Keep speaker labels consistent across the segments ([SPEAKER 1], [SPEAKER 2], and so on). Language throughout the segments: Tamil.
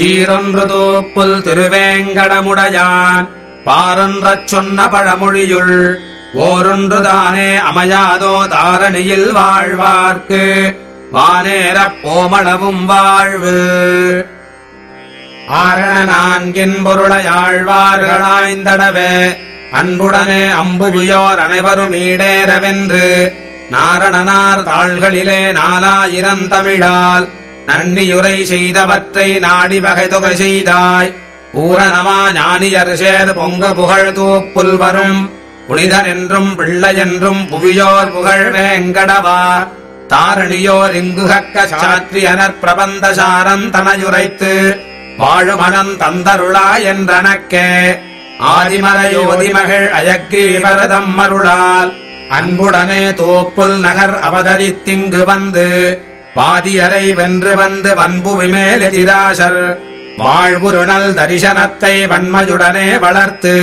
[SPEAKER 1] சீரொன்றுதூப்புல் திருவேங்கடமுடையான். பாரொன்றச் சொன்ன பழமொழியுள் ஓரொன்றுதானே அமையாதோ தாரணியில் வாழ்வார்க்கு. வானேரப் போமளவும் வாழ்வு. ஆரண நான்கின் பொருளையாழ்வார்களாய்ந்தடவே அன்புடனே அம்புவியோர் அனைவரும் ஈடேறவென்று நாரணனார் தாள்களிலே நாலாயிரம் தமிழால் நன்னியுரை செய்தவற்றை நாடி வகை தொகை செய்தாய். பூரணமா ஞானியர் சேர் பொங்க புகழ் தூப்புல் வரும். புனிதன் என்றும் பிள்ளை என்றும் புவியோர் புகழ் வேங்கடவா. தாரணியோர் இங்கு கக்க சாற்றியனர் பிரபந்த சாரம் தனையுரைத்து வாழுமனம் தந்தருளா என்றனக்கே. ஆதிமலையோதிமகள் அயக்கீவரதம் மருளால் அன்புடனே தோப்புல் நகர் அவதரித்திங்கு வந்து பாதியரை வென்று வந்து வன்பு விமேல் வாழ்வுருணல் தரிசனத்தை வன்மையுடனே வளர்த்து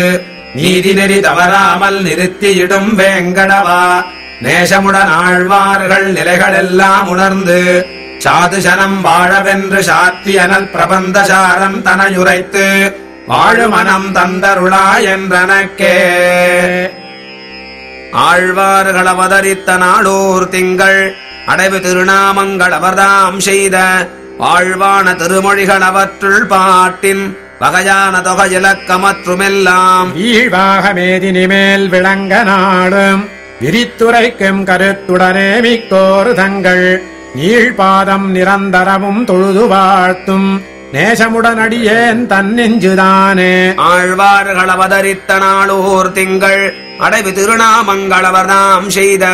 [SPEAKER 1] நீதி நெறி தவறாமல் நிறுத்தியிடும் வேங்கடவா. நேசமுடன் ஆழ்வார்கள் நிலைகளெல்லாம் உணர்ந்து சாதுசனம் வாழவென்று சாத்தியனல் பிரபந்த சாரம் தனையுரைத்து வாழுமனம் தந்தருளா என்றனக்கே. ஆழ்வார்கள் அவதரித்த நாளூர் திங்கள் அடைவு திருநாமங்கள் அவர்தாம் செய்த வாழ்வான திருமொழிகள் அவற்றுள் பாட்டின் வகையான தொகை இலக்கமற்றுமெல்லாம்.
[SPEAKER 2] வீழ்வாக மேதினிமேல் விளங்க நாடும். விரித்துரைக்கும் கருத்துடனே மிக்கோர் தங்கள். நீழ்பாதம் நிரந்தரமும் தொழுது வாழ்த்தும். நேசமுடனடியேன் தன்னெஞ்சுதானே.
[SPEAKER 1] ஆழ்வார்கள் அவதரித்த நாளூர் திங்கள் அடைவு திருநாமங்கள் அவர்தாம் செய்த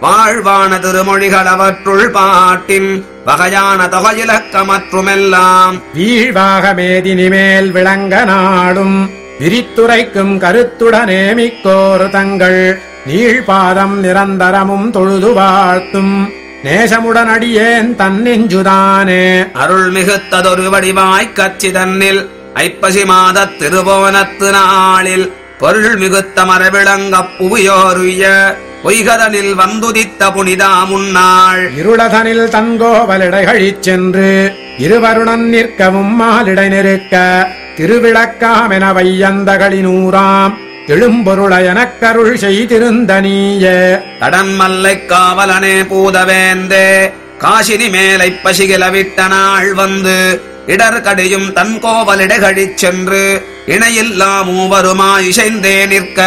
[SPEAKER 1] வாழ்வான திருமொழிகள் அவற்றுள் பாட்டின் வகையான தொகையிலக்கமற்றுமெல்லாம்
[SPEAKER 2] வீழ்வாக மேதினிமேல் விளங்க நாடும் விரித்துரைக்கும் கருத்துடனே மிக்கோர் தங்கள் நீழ்பாதம் நிரந்தரமும் தொழுது வாழ்த்தும். நேசமுடனடியேன் தன்னெஞ்சுதானே.
[SPEAKER 1] அருள் மிகுத்ததொரு வடிவாய்க் கச்சி தன்னில் ஐப்பசி மாதத் திருவோணத்து நாளில் பொருள் மிகுத்த மரவிளங்கப் புவியோருய பொய்கதனில் வந்துதித்த புனிதா முன்னாள்.
[SPEAKER 2] இருளதனில் தன்கோவலிடைகழிச் சென்று இருவருணன் நிற்கவும் மாலிடை நெருக்க திருவிளக்காமென வையந்தகளினூராம் எழும்பொருள எனக்கருள் செய்திருந்த நீயே.
[SPEAKER 1] கடன் மல்லைக் காவலனே பூதவேந்தே காசினி மேலை பசிகிலவிட்ட நாள் வந்து இடர் கடியும் தன் கோவலிடைகழிச் சென்று இணையில்லாம் மூவருமா இசைந்தே நிற்க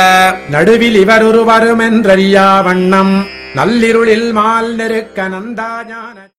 [SPEAKER 2] நடுவில் இவரொருவருமென்றறியா வண்ணம். நல்லிருளில் மால் நெருக்க நந்தாஞான